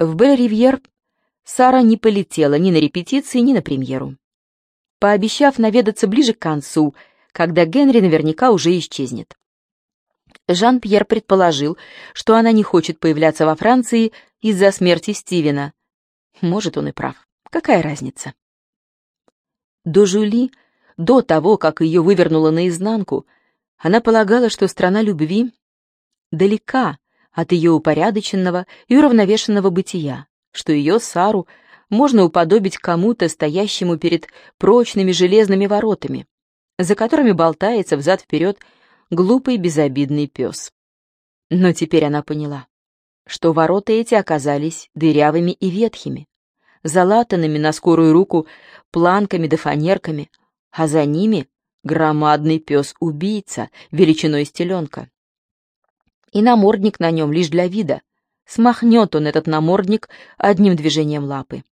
В Бель-Ривьер Сара не полетела ни на репетиции, ни на премьеру, пообещав наведаться ближе к концу, когда Генри наверняка уже исчезнет. Жан-Пьер предположил, что она не хочет появляться во Франции из-за смерти Стивена. Может, он и прав. Какая разница? До Жюли, до того, как ее вывернуло наизнанку, она полагала, что страна любви далека от ее упорядоченного и уравновешенного бытия, что ее, Сару, можно уподобить кому-то, стоящему перед прочными железными воротами, за которыми болтается взад-вперед глупый безобидный пес. Но теперь она поняла, что ворота эти оказались дырявыми и ветхими, залатанными на скорую руку планками да фанерками, а за ними громадный пес-убийца величиной стеленка. И намордник на нем лишь для вида. Смахнет он этот намордник одним движением лапы.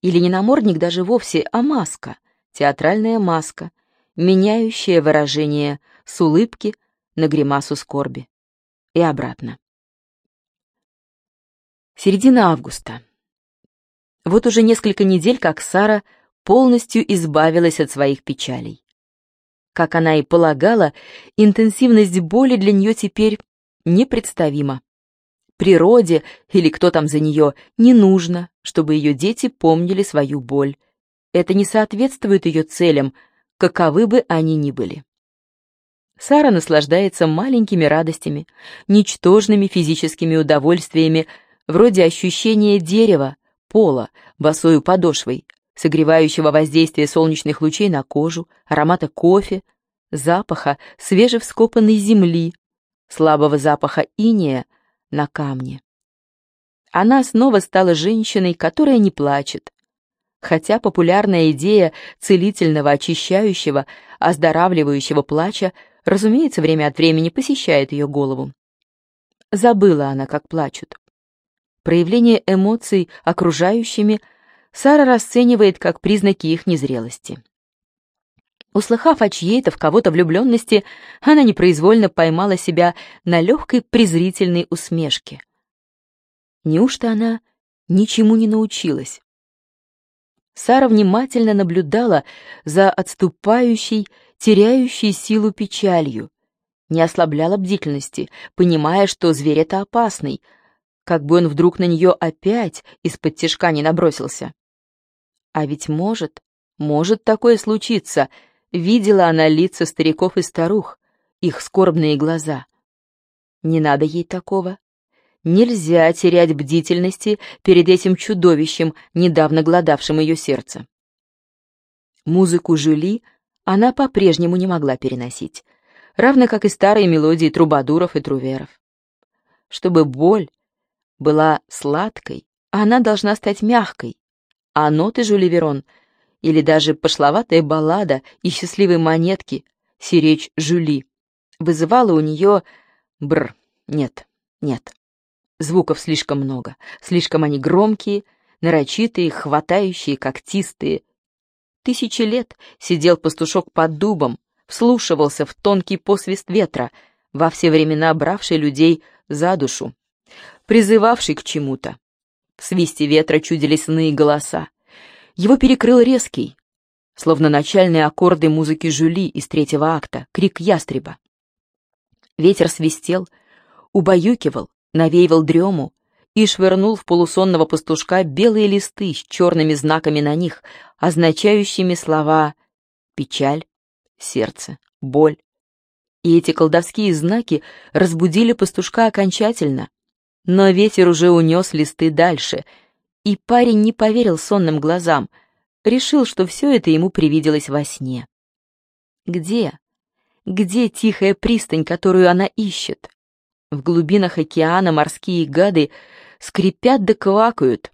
Или не намордник даже вовсе, а маска, театральная маска, меняющая выражение с улыбки на гримасу скорби. И обратно. Середина августа. Вот уже несколько недель, как Сара полностью избавилась от своих печалей. Как она и полагала, интенсивность боли для нее теперь непредставима. Природе, или кто там за нее, не нужно, чтобы ее дети помнили свою боль. Это не соответствует ее целям, каковы бы они ни были. Сара наслаждается маленькими радостями, ничтожными физическими удовольствиями, вроде ощущения дерева, пола, босою подошвой, согревающего воздействия солнечных лучей на кожу, аромата кофе, запаха свежевскопанной земли, слабого запаха иния на камне. Она снова стала женщиной, которая не плачет. Хотя популярная идея целительного, очищающего, оздоравливающего плача, разумеется, время от времени посещает ее голову. Забыла она, как плачут. Проявление эмоций окружающими Сара расценивает как признаки их незрелости. Услыхав о чьей-то в кого-то влюбленности, она непроизвольно поймала себя на легкой презрительной усмешке. Неужто она ничему не научилась? Сара внимательно наблюдала за отступающей, теряющей силу печалью, не ослабляла бдительности, понимая, что зверь это опасный, как бы он вдруг на нее опять из-под тишка не набросился. А ведь может, может такое случиться — Видела она лица стариков и старух, их скорбные глаза. Не надо ей такого. Нельзя терять бдительности перед этим чудовищем, недавно гладавшим ее сердце. Музыку Жюли она по-прежнему не могла переносить, равно как и старые мелодии трубадуров и труверов. Чтобы боль была сладкой, она должна стать мягкой, а ноты Жюли Верон — или даже пошловатая баллада и счастливые монетки, сиречь Жюли, вызывала у нее бр, нет, нет. Звуков слишком много, слишком они громкие, нарочитые, хватающие, когтистые. Тысячи лет сидел пастушок под дубом, вслушивался в тонкий посвист ветра, во все времена бравший людей за душу, призывавший к чему-то. В свисте ветра чудились иные голоса, его перекрыл резкий, словно начальные аккорды музыки Жюли из третьего акта, крик ястреба. Ветер свистел, убаюкивал, навеивал дрему и швырнул в полусонного пастушка белые листы с черными знаками на них, означающими слова «печаль», «сердце», «боль». И эти колдовские знаки разбудили пастушка окончательно, но ветер уже унес листы дальше — и парень не поверил сонным глазам, решил, что все это ему привиделось во сне. Где? Где тихая пристань, которую она ищет? В глубинах океана морские гады скрипят да квакают,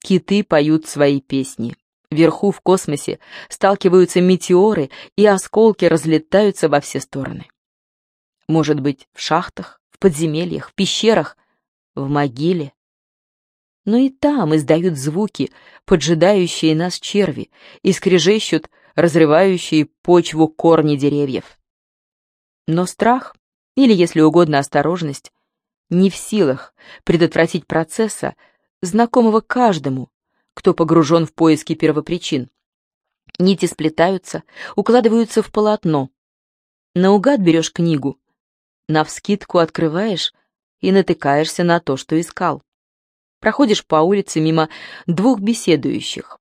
киты поют свои песни. Вверху в космосе сталкиваются метеоры, и осколки разлетаются во все стороны. Может быть, в шахтах, в подземельях, в пещерах, в могиле, но и там издают звуки, поджидающие нас черви, и скрежещут разрывающие почву корни деревьев. Но страх, или, если угодно, осторожность, не в силах предотвратить процесса, знакомого каждому, кто погружен в поиски первопричин. Нити сплетаются, укладываются в полотно. Наугад берешь книгу, навскидку открываешь и натыкаешься на то, что искал. Проходишь по улице мимо двух беседующих.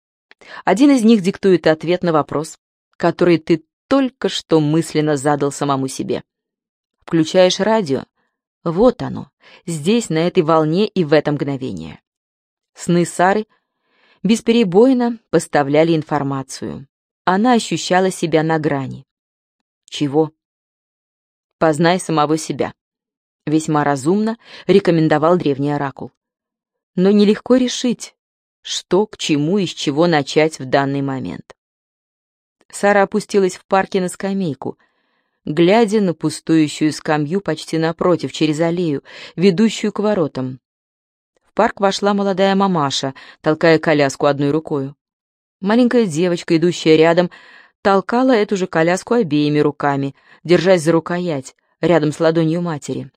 Один из них диктует ответ на вопрос, который ты только что мысленно задал самому себе. Включаешь радио. Вот оно, здесь, на этой волне и в это мгновение. Сны Сары бесперебойно поставляли информацию. Она ощущала себя на грани. Чего? Познай самого себя. Весьма разумно рекомендовал древний оракул. Но нелегко решить, что, к чему и с чего начать в данный момент. Сара опустилась в парке на скамейку, глядя на пустующую скамью почти напротив, через аллею, ведущую к воротам. В парк вошла молодая мамаша, толкая коляску одной рукой. Маленькая девочка, идущая рядом, толкала эту же коляску обеими руками, держась за рукоять, рядом с ладонью матери.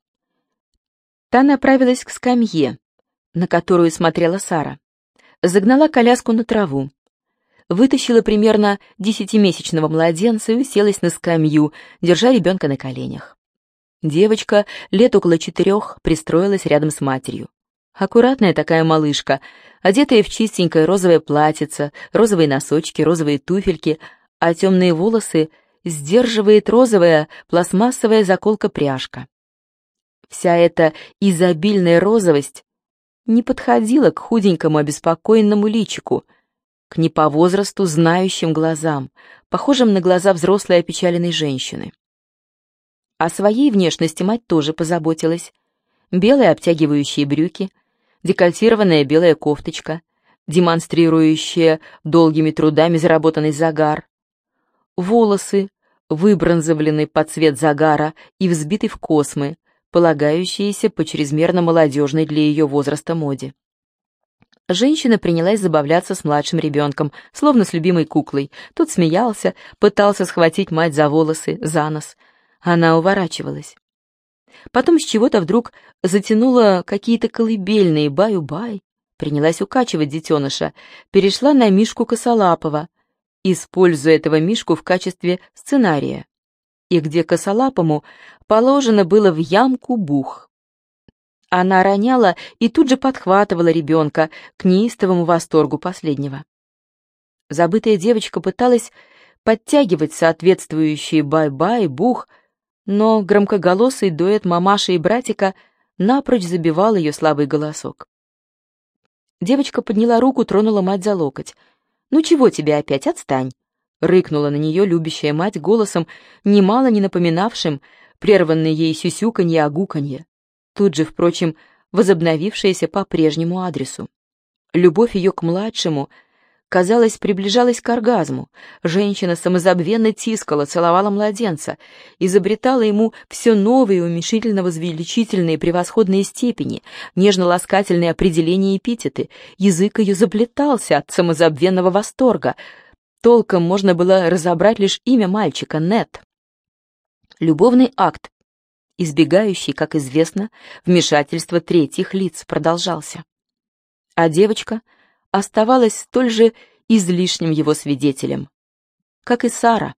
Та направилась к скамье, на которую смотрела Сара. Загнала коляску на траву, вытащила примерно десятимесячного младенца и уселась на скамью, держа ребенка на коленях. Девочка, лет около четырех, пристроилась рядом с матерью. Аккуратная такая малышка, одетая в чистенькое розовое платьице, розовые носочки, розовые туфельки, а темные волосы сдерживает розовая пластмассовая заколка-пряжка. Вся эта изобильная розовость не подходила к худенькому обеспокоенному личику — к не по возрасту знающим глазам, похожим на глаза взрослой опечаленной женщины. О своей внешности мать тоже позаботилась. Белые обтягивающие брюки, декольтированная белая кофточка, демонстрирующая долгими трудами заработанный загар, волосы, выбронзовленный под цвет загара и взбиты в космы, полагающиеся по чрезмерно молодежной для ее возраста моде. Женщина принялась забавляться с младшим ребенком, словно с любимой куклой. Тот смеялся, пытался схватить мать за волосы, за нос. Она уворачивалась. Потом с чего-то вдруг затянула какие-то колыбельные «баю-бай», принялась укачивать детеныша, перешла на Мишку Косолапова, используя этого Мишку в качестве сценария. И где Косолапому положено было в ямку бух. Она роняла и тут же подхватывала ребенка к неистовому восторгу последнего. Забытая девочка пыталась подтягивать соответствующие бай-бай, бух, но громкоголосый дуэт мамаши и братика напрочь забивал ее слабый голосок. Девочка подняла руку, тронула мать за локоть. «Ну чего тебе опять, отстань!» Рыкнула на нее любящая мать голосом, немало не напоминавшим прерванное ей сюсюканье, огуканье тут же, впрочем, возобновившаяся по прежнему адресу. Любовь ее к младшему, казалось, приближалась к оргазму. Женщина самозабвенно тискала, целовала младенца, изобретала ему все новые уменьшительно-возвеличительные превосходные степени, нежно-ласкательные определения и эпитеты. Язык ее заплетался от самозабвенного восторга. Толком можно было разобрать лишь имя мальчика — Нет. Любовный акт избегающий, как известно, вмешательства третьих лиц, продолжался. А девочка оставалась столь же излишним его свидетелем, как и Сара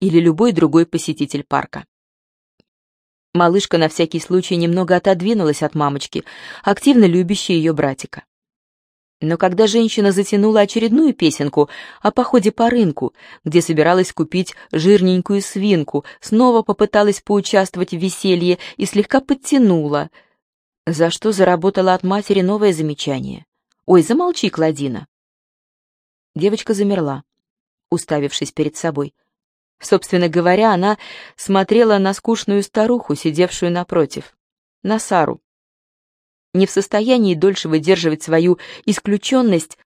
или любой другой посетитель парка. Малышка на всякий случай немного отодвинулась от мамочки, активно любящей ее братика. Но когда женщина затянула очередную песенку о походе по рынку, где собиралась купить жирненькую свинку, снова попыталась поучаствовать в веселье и слегка подтянула, за что заработала от матери новое замечание. «Ой, замолчи, Кладина!» Девочка замерла, уставившись перед собой. Собственно говоря, она смотрела на скучную старуху, сидевшую напротив, на Сару, не в состоянии дольше выдерживать свою исключенность,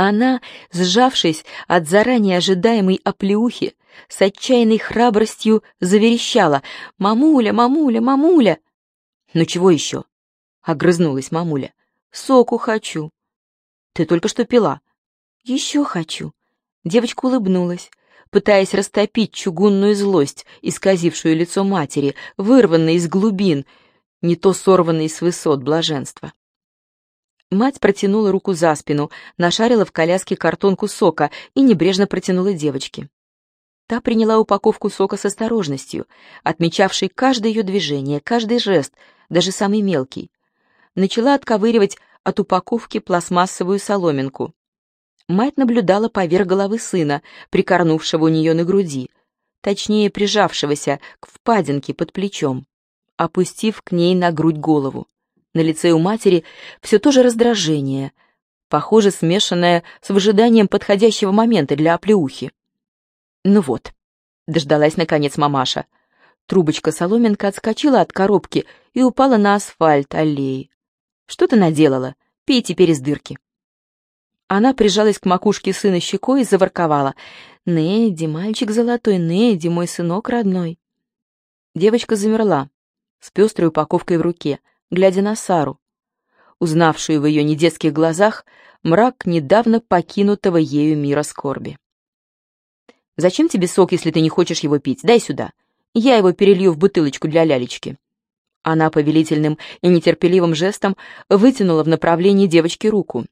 она, сжавшись от заранее ожидаемой оплеухи, с отчаянной храбростью заверещала «Мамуля, мамуля, мамуля!» «Ну чего еще?» — огрызнулась мамуля. «Соку хочу». «Ты только что пила». «Еще хочу». Девочка улыбнулась, пытаясь растопить чугунную злость, исказившую лицо матери, вырванной из глубин, не то сорванный с высот блаженства. Мать протянула руку за спину, нашарила в коляске картонку сока и небрежно протянула девочке. Та приняла упаковку сока с осторожностью, отмечавшей каждое ее движение, каждый жест, даже самый мелкий. Начала отковыривать от упаковки пластмассовую соломинку. Мать наблюдала поверх головы сына, прикорнувшего у нее на груди, точнее прижавшегося к впадинке под плечом, опустив к ней на грудь голову. На лице у матери все то же раздражение, похоже, смешанное с выжиданием подходящего момента для оплеухи. Ну вот, дождалась наконец мамаша. Трубочка-соломинка отскочила от коробки и упала на асфальт аллеи. «Что ты наделала? Пей теперь из дырки». Она прижалась к макушке сына щекой и заворковала. «Неди, мальчик золотой, Неди, мой сынок родной». Девочка замерла, с пестрой упаковкой в руке, глядя на Сару, узнавшую в ее недетских глазах мрак недавно покинутого ею мира скорби. «Зачем тебе сок, если ты не хочешь его пить? Дай сюда. Я его перелью в бутылочку для лялечки». Она повелительным и нетерпеливым жестом вытянула в направлении девочки руку.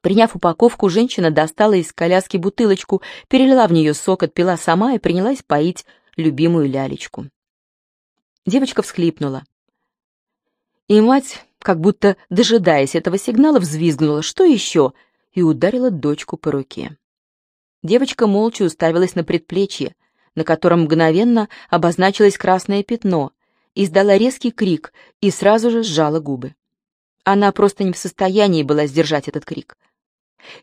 Приняв упаковку, женщина достала из коляски бутылочку, перелила в нее сок, отпила сама и принялась поить любимую лялечку. Девочка всхлипнула. И мать, как будто дожидаясь этого сигнала, взвизгнула «Что еще?» и ударила дочку по руке. Девочка молча уставилась на предплечье, на котором мгновенно обозначилось красное пятно, издала резкий крик и сразу же сжала губы. Она просто не в состоянии была сдержать этот крик.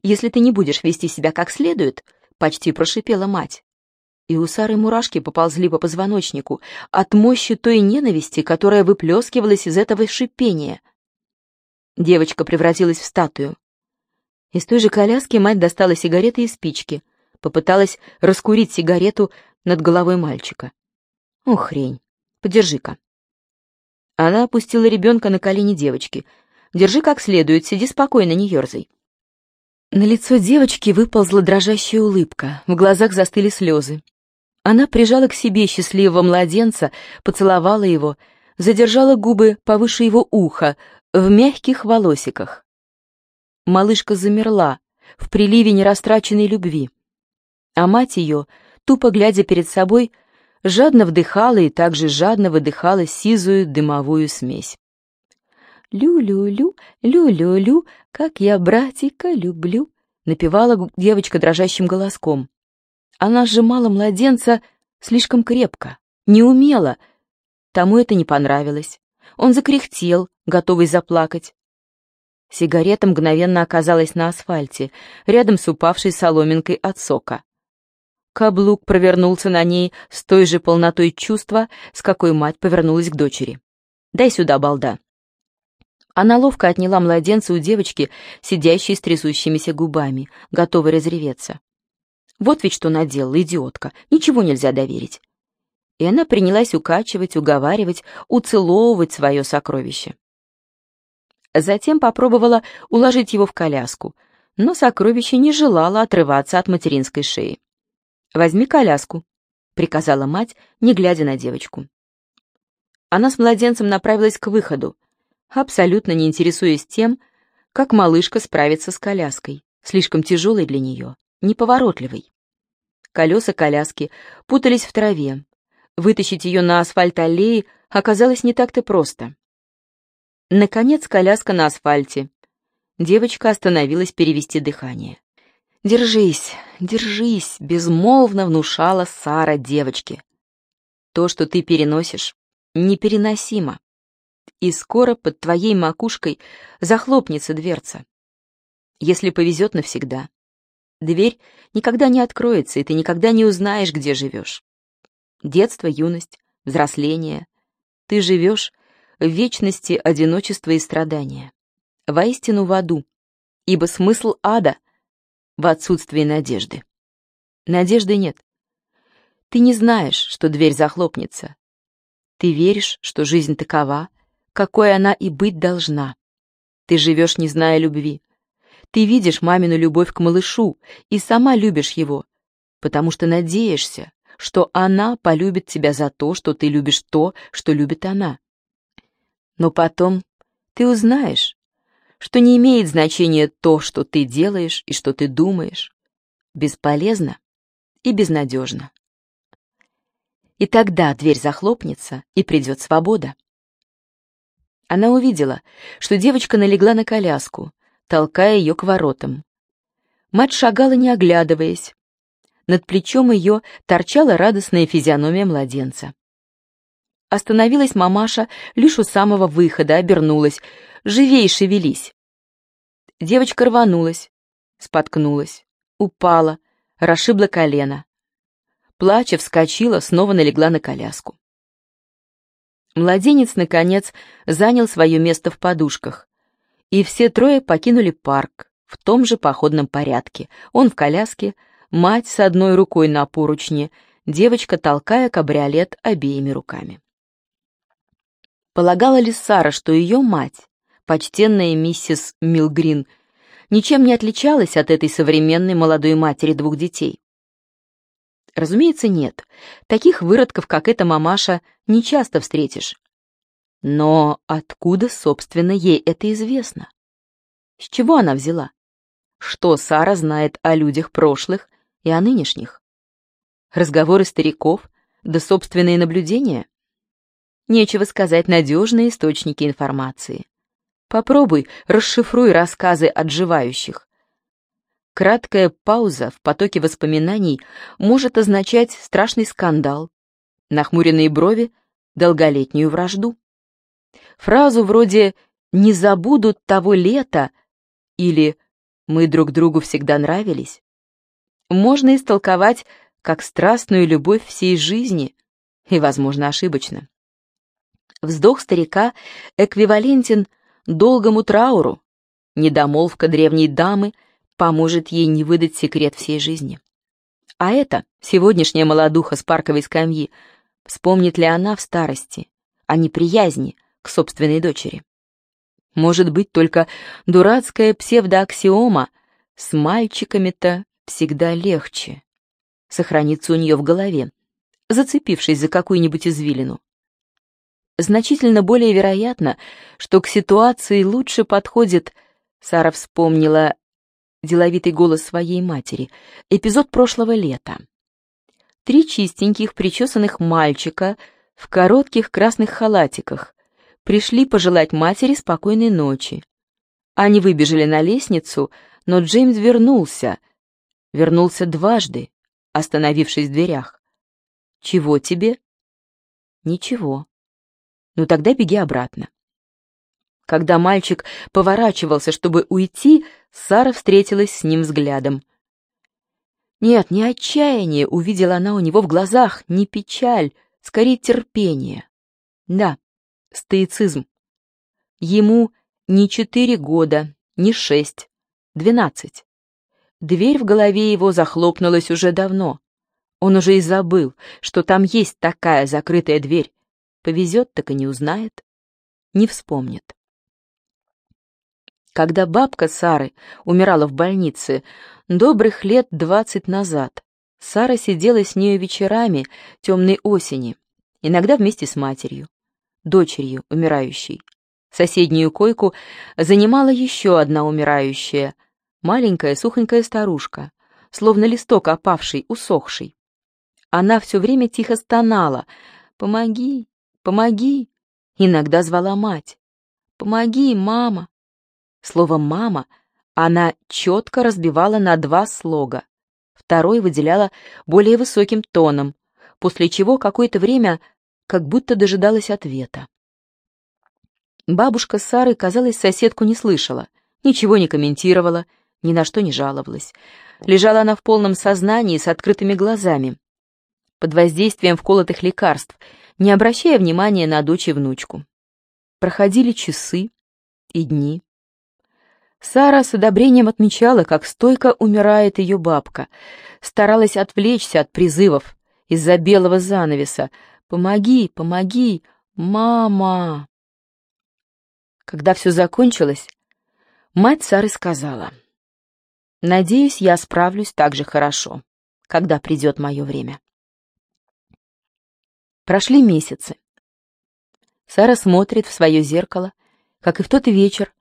«Если ты не будешь вести себя как следует», — почти прошипела мать. И у Сары мурашки поползли по позвоночнику от мощи той ненависти, которая выплескивалась из этого шипения. Девочка превратилась в статую. Из той же коляски мать достала сигареты и спички, попыталась раскурить сигарету над головой мальчика. «О, хрень! Подержи-ка!» Она опустила ребенка на колени девочки. «Держи как следует, сиди спокойно, не ерзай». На лицо девочки выползла дрожащая улыбка, в глазах застыли слезы. Она прижала к себе счастливого младенца, поцеловала его, задержала губы повыше его уха, в мягких волосиках. Малышка замерла в приливе нерастраченной любви, а мать ее, тупо глядя перед собой, жадно вдыхала и также жадно выдыхала сизую дымовую смесь. «Лю-лю-лю, лю-лю-лю, как я братика люблю», — напевала девочка дрожащим голоском. Она сжимала младенца слишком крепко, не умела. Тому это не понравилось. Он закряхтел, готовый заплакать. Сигарета мгновенно оказалась на асфальте, рядом с упавшей соломинкой от сока. Каблук провернулся на ней с той же полнотой чувства, с какой мать повернулась к дочери. «Дай сюда, балда». Она ловко отняла младенца у девочки, сидящей с трясущимися губами, готовой разреветься. Вот ведь что наделала, идиотка, ничего нельзя доверить. И она принялась укачивать, уговаривать, уцеловывать свое сокровище. Затем попробовала уложить его в коляску, но сокровище не желало отрываться от материнской шеи. «Возьми коляску», — приказала мать, не глядя на девочку. Она с младенцем направилась к выходу, абсолютно не интересуясь тем, как малышка справится с коляской, слишком тяжелой для нее, неповоротливой. Колеса коляски путались в траве. Вытащить ее на асфальт аллеи оказалось не так-то просто. Наконец коляска на асфальте. Девочка остановилась перевести дыхание. «Держись, держись», — безмолвно внушала Сара девочке. «То, что ты переносишь, непереносимо и скоро под твоей макушкой захлопнется дверца. Если повезет навсегда. Дверь никогда не откроется, и ты никогда не узнаешь, где живешь. Детство, юность, взросление. Ты живешь в вечности одиночества и страдания. Воистину в аду, ибо смысл ада в отсутствии надежды. Надежды нет. Ты не знаешь, что дверь захлопнется. Ты веришь, что жизнь такова, какой она и быть должна. Ты живешь, не зная любви. Ты видишь мамину любовь к малышу и сама любишь его, потому что надеешься, что она полюбит тебя за то, что ты любишь то, что любит она. Но потом ты узнаешь, что не имеет значения то, что ты делаешь и что ты думаешь. Бесполезно и безнадежно. И тогда дверь захлопнется, и придет свобода. Она увидела, что девочка налегла на коляску, толкая ее к воротам. Мать шагала, не оглядываясь. Над плечом ее торчала радостная физиономия младенца. Остановилась мамаша лишь у самого выхода, обернулась. «Живей шевелись!» Девочка рванулась, споткнулась, упала, расшибла колено. Плача вскочила, снова налегла на коляску. Младенец, наконец, занял свое место в подушках, и все трое покинули парк в том же походном порядке. Он в коляске, мать с одной рукой на поручне, девочка толкая кабриолет обеими руками. Полагала ли Сара, что ее мать, почтенная миссис Милгрин, ничем не отличалась от этой современной молодой матери двух детей? Разумеется, нет. Таких выродков, как эта мамаша, не часто встретишь. Но откуда, собственно, ей это известно? С чего она взяла? Что Сара знает о людях прошлых и о нынешних? Разговоры стариков, да собственные наблюдения? Нечего сказать надежные источники информации. Попробуй, расшифруй рассказы отживающих. Краткая пауза в потоке воспоминаний может означать страшный скандал, нахмуренные брови — долголетнюю вражду. Фразу вроде «не забудут того лета» или «мы друг другу всегда нравились» можно истолковать как страстную любовь всей жизни и, возможно, ошибочно. Вздох старика эквивалентен долгому трауру, недомолвка древней дамы — поможет ей не выдать секрет всей жизни. А это, сегодняшняя молодуха с парковой скамьи, вспомнит ли она в старости о неприязни к собственной дочери? Может быть, только дурацкая псевдоаксиома «с мальчиками-то всегда легче» сохранится у нее в голове, зацепившись за какую-нибудь извилину. Значительно более вероятно, что к ситуации лучше подходит, Сара вспомнила деловитый голос своей матери, эпизод прошлого лета. Три чистеньких, причесанных мальчика в коротких красных халатиках пришли пожелать матери спокойной ночи. Они выбежали на лестницу, но Джеймс вернулся. Вернулся дважды, остановившись в дверях. «Чего тебе?» «Ничего». «Ну тогда беги обратно». Когда мальчик поворачивался, чтобы уйти, Сара встретилась с ним взглядом. Нет, не отчаяние увидела она у него в глазах, не печаль, скорее терпение. Да, стоицизм. Ему не четыре года, не шесть, двенадцать. Дверь в голове его захлопнулась уже давно. Он уже и забыл, что там есть такая закрытая дверь. Повезет, так и не узнает, не вспомнит. Когда бабка Сары умирала в больнице добрых лет двадцать назад, Сара сидела с нею вечерами темной осени, иногда вместе с матерью, дочерью умирающей. Соседнюю койку занимала еще одна умирающая, маленькая сухонькая старушка, словно листок опавший, усохший. Она все время тихо стонала «Помоги, помоги!» Иногда звала мать «Помоги, мама!» Слово «мама» она четко разбивала на два слога. Второй выделяла более высоким тоном, после чего какое-то время как будто дожидалась ответа. Бабушка Сары, казалось, соседку не слышала, ничего не комментировала, ни на что не жаловалась. Лежала она в полном сознании с открытыми глазами, под воздействием вколотых лекарств, не обращая внимания на дочь и внучку. Проходили часы и дни. Сара с одобрением отмечала, как стойко умирает ее бабка, старалась отвлечься от призывов из-за белого занавеса. «Помоги, помоги, мама!» Когда все закончилось, мать Сары сказала, «Надеюсь, я справлюсь так же хорошо, когда придет мое время». Прошли месяцы. Сара смотрит в свое зеркало, как и в тот вечер,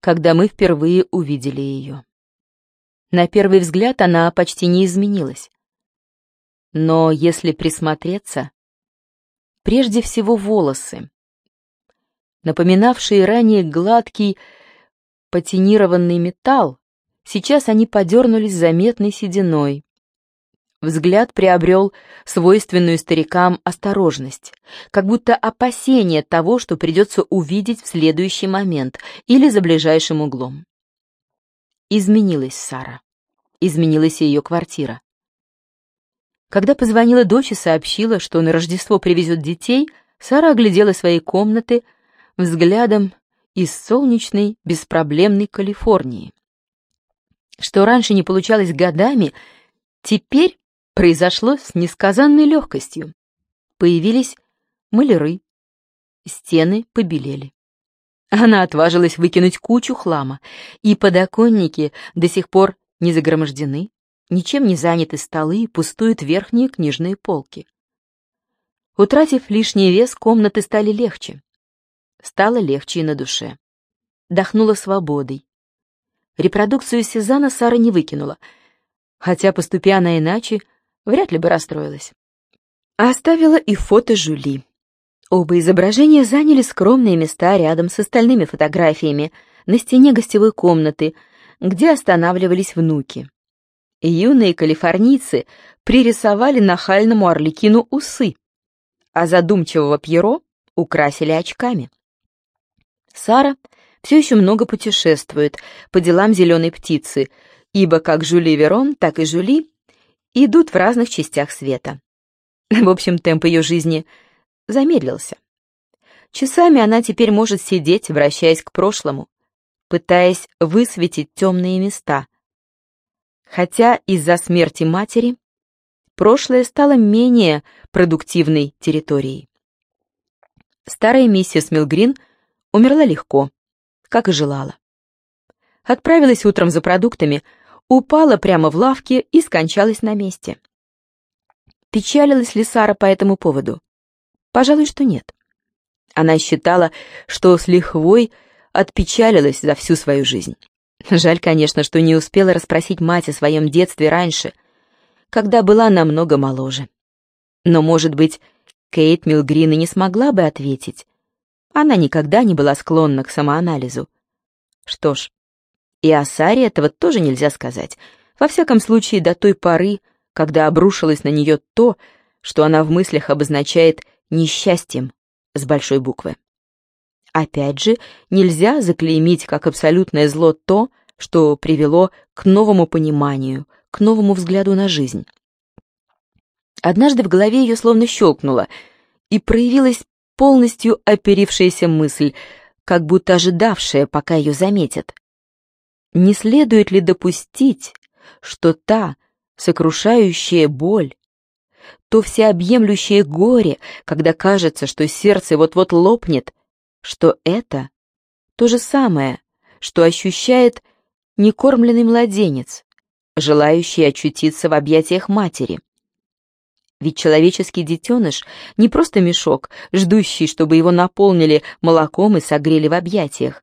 когда мы впервые увидели ее. На первый взгляд она почти не изменилась. Но если присмотреться, прежде всего волосы, напоминавшие ранее гладкий патинированный металл, сейчас они подернулись заметной сединой. Взгляд приобрел свойственную старикам осторожность, как будто опасение того, что придется увидеть в следующий момент или за ближайшим углом. Изменилась Сара. Изменилась и ее квартира. Когда позвонила дочь и сообщила, что на Рождество привезет детей, Сара оглядела свои комнаты взглядом из солнечной, беспроблемной Калифорнии. Что раньше не получалось годами, теперь произошло с несказанной легкостью. Появились маляры, стены побелели. Она отважилась выкинуть кучу хлама, и подоконники до сих пор не загромождены, ничем не заняты столы, пустуют верхние книжные полки. Утратив лишний вес, комнаты стали легче. Стало легче и на душе. Дохнула свободой. Репродукцию Сезана Сара не выкинула, хотя, поступя она иначе, вряд ли бы расстроилась. А оставила и фото Жюли. Оба изображения заняли скромные места рядом с остальными фотографиями на стене гостевой комнаты, где останавливались внуки. Юные калифорнийцы пририсовали нахальному орликину усы, а задумчивого Пьеро украсили очками. Сара все еще много путешествует по делам зеленой птицы, ибо как Жюли Верон, так и Жюли идут в разных частях света. В общем, темп ее жизни замедлился. Часами она теперь может сидеть, вращаясь к прошлому, пытаясь высветить темные места, хотя из-за смерти матери прошлое стало менее продуктивной территорией. Старая миссис Милгрин умерла легко, как и желала. Отправилась утром за продуктами, упала прямо в лавке и скончалась на месте. Печалилась ли Сара по этому поводу? Пожалуй, что нет. Она считала, что с лихвой отпечалилась за всю свою жизнь. Жаль, конечно, что не успела расспросить мать о своем детстве раньше, когда была намного моложе. Но, может быть, Кейт Милгрин и не смогла бы ответить. Она никогда не была склонна к самоанализу. Что ж, и о Саре этого тоже нельзя сказать. Во всяком случае, до той поры, когда обрушилось на нее то, что она в мыслях обозначает несчастьем с большой буквы. Опять же, нельзя заклеймить как абсолютное зло то, что привело к новому пониманию, к новому взгляду на жизнь. Однажды в голове ее словно щелкнуло, и проявилась полностью оперившаяся мысль, как будто ожидавшая, пока ее заметят. Не следует ли допустить, что та сокрушающая боль, то всеобъемлющее горе, когда кажется, что сердце вот-вот лопнет, что это то же самое, что ощущает некормленный младенец, желающий очутиться в объятиях матери. Ведь человеческий детеныш не просто мешок, ждущий, чтобы его наполнили молоком и согрели в объятиях.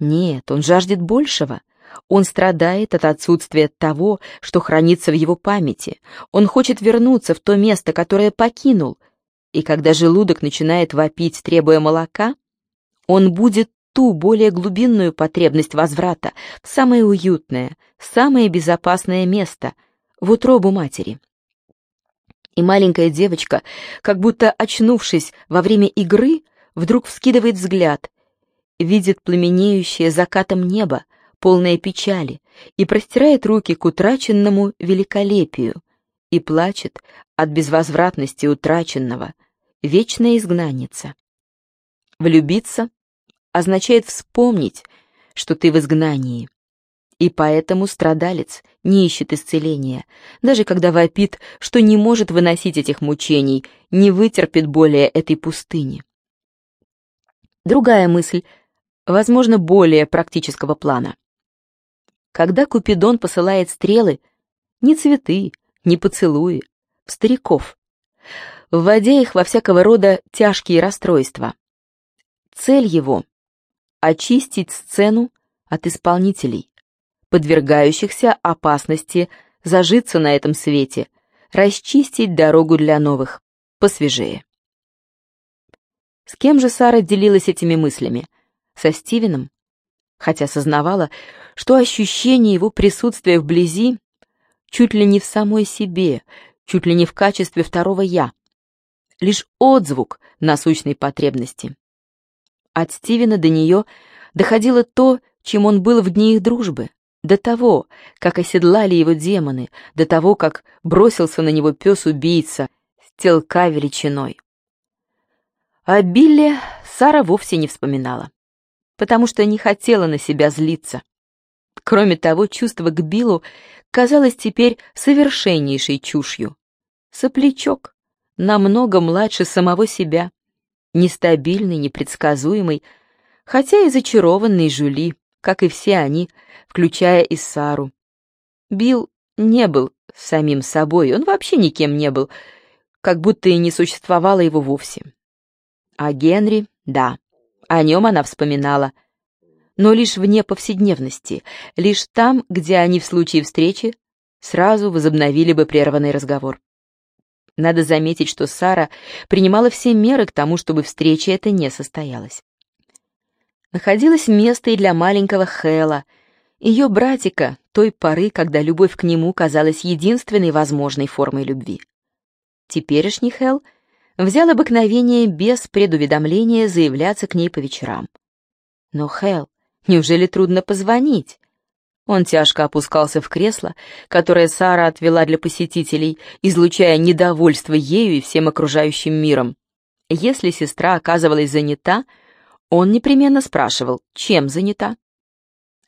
Нет, он жаждет большего. Он страдает от отсутствия того, что хранится в его памяти. Он хочет вернуться в то место, которое покинул. И когда желудок начинает вопить, требуя молока, он будет ту более глубинную потребность возврата в самое уютное, самое безопасное место, в утробу матери. И маленькая девочка, как будто очнувшись во время игры, вдруг вскидывает взгляд, видит пламенеющее закатом небо, полное печали, и простирает руки к утраченному великолепию, и плачет от безвозвратности утраченного, вечная изгнанница. Влюбиться означает вспомнить, что ты в изгнании. И поэтому страдалец не ищет исцеления, даже когда вопит, что не может выносить этих мучений, не вытерпит более этой пустыни. Другая мысль, возможно, более практического плана. Когда Купидон посылает стрелы, не цветы, не поцелуи, в стариков, вводя их во всякого рода тяжкие расстройства. Цель его очистить сцену от исполнителей, подвергающихся опасности зажиться на этом свете, расчистить дорогу для новых, посвежее. С кем же Сара делилась этими мыслями? Со Стивеном? Хотя сознавала, что ощущение его присутствия вблизи чуть ли не в самой себе, чуть ли не в качестве второго «я», лишь отзвук насущной потребности. От Стивена до нее доходило то, чем он был в дни их дружбы, до того, как оседлали его демоны, до того, как бросился на него пес-убийца с телка величиной. О Билли Сара вовсе не вспоминала, потому что не хотела на себя злиться. Кроме того, чувство к Биллу казалось теперь совершеннейшей чушью. Соплячок, намного младше самого себя, нестабильный, непредсказуемый, хотя и зачарованный Жули, как и все они, включая и Сару. Билл не был самим собой, он вообще никем не был, как будто и не существовало его вовсе. А Генри, да, о нем она вспоминала, но лишь вне повседневности, лишь там, где они в случае встречи сразу возобновили бы прерванный разговор. Надо заметить, что Сара принимала все меры к тому, чтобы встреча эта не состоялась. Находилось место и для маленького Хэла, ее братика, той поры, когда любовь к нему казалась единственной возможной формой любви. Теперешний Хэл — взял обыкновение без предуведомления заявляться к ней по вечерам. Но, Хэл, неужели трудно позвонить? Он тяжко опускался в кресло, которое Сара отвела для посетителей, излучая недовольство ею и всем окружающим миром. Если сестра оказывалась занята, он непременно спрашивал, чем занята.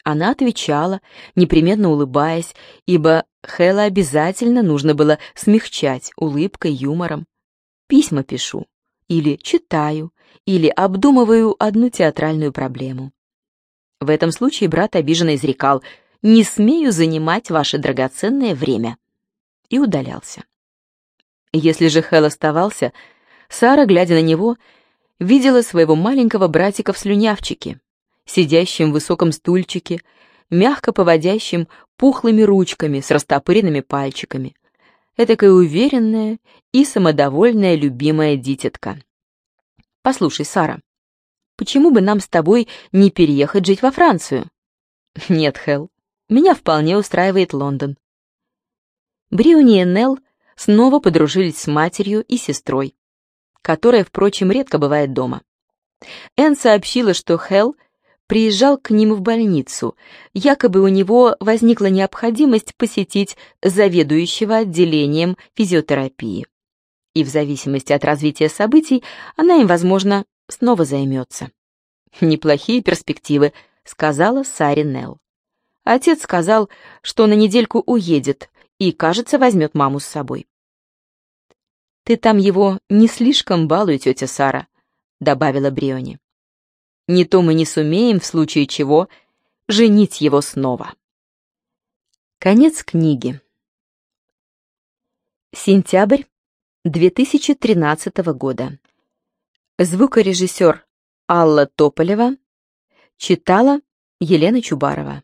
Она отвечала, непременно улыбаясь, ибо Хэла обязательно нужно было смягчать улыбкой, юмором письма пишу, или читаю, или обдумываю одну театральную проблему. В этом случае брат обиженно изрекал «Не смею занимать ваше драгоценное время» и удалялся. Если же Хэл оставался, Сара, глядя на него, видела своего маленького братика в слюнявчике, сидящим в высоком стульчике, мягко поводящим пухлыми ручками с растопыренными пальчиками, этакая уверенная и самодовольная любимая дитятка. «Послушай, Сара, почему бы нам с тобой не переехать жить во Францию?» «Нет, Хелл, меня вполне устраивает Лондон». Бриони и Нелл снова подружились с матерью и сестрой, которая, впрочем, редко бывает дома. Энн сообщила, что Хелл приезжал к ним в больницу. Якобы у него возникла необходимость посетить заведующего отделением физиотерапии. И в зависимости от развития событий она им, возможно, снова займется. «Неплохие перспективы», — сказала Сари Нелл. Отец сказал, что на недельку уедет и, кажется, возьмет маму с собой. «Ты там его не слишком балуй, тетя Сара», — добавила Бриони. Не то мы не сумеем, в случае чего, женить его снова. Конец книги. Сентябрь 2013 года. Звукорежиссер Алла Тополева читала Елена Чубарова.